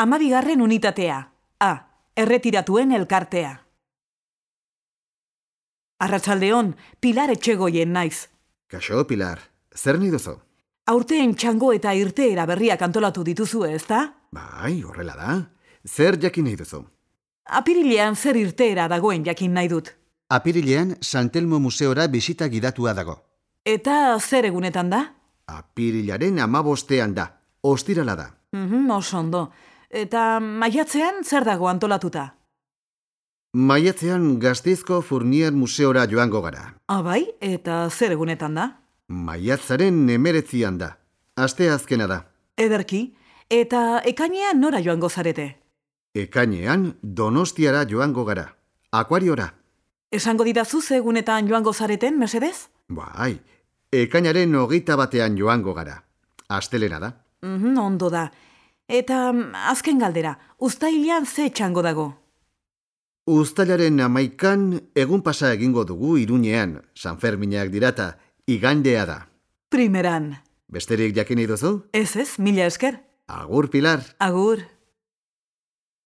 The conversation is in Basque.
Amabigarren unitatea. A. Erretiratuen elkartea. Arratsaldeon, Pilar etxegoien naiz. Kaixo, Pilar, zer nahi duzu? Aurteen txango eta irteera berriak antolatu dituzu, ezta? Bai, horrela da. Zer jakin nahi duzu? Apirilean zer irteera dagoen jakin nahi dut. Apirilean Santelmo Museora bisita gidatua dago. Eta zer egunetan da? Apirilaren amabostean da, ostirala da. Mhm, oso ondo. Eta maiatzean zer dago antolatuta? Maiatzean Gazteizko Furnier Museora joango gara. Abai, Ah, eta zer egunetan da? Maiatzaren emeretzian da. Aste azkena da. Ederki, eta ekainean nora joango zarete? Ekainean Donostiara joango gara. Akuariora. Esango didazu egunetan joango zareten, mesedez? Bai, ekainaren hogeita batean joango gara. Astelena da. Mhm, ondo da. Eta mm, azken galdera, uztailean ze txango dago? Uztailaren amaikan egun pasa egingo dugu iruñean, San Ferminak dirata, igandea da. Primeran. Besterik jakin duzu? Ez ez, mila esker. Agur, Pilar. Agur.